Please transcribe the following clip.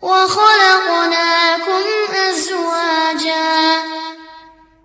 我和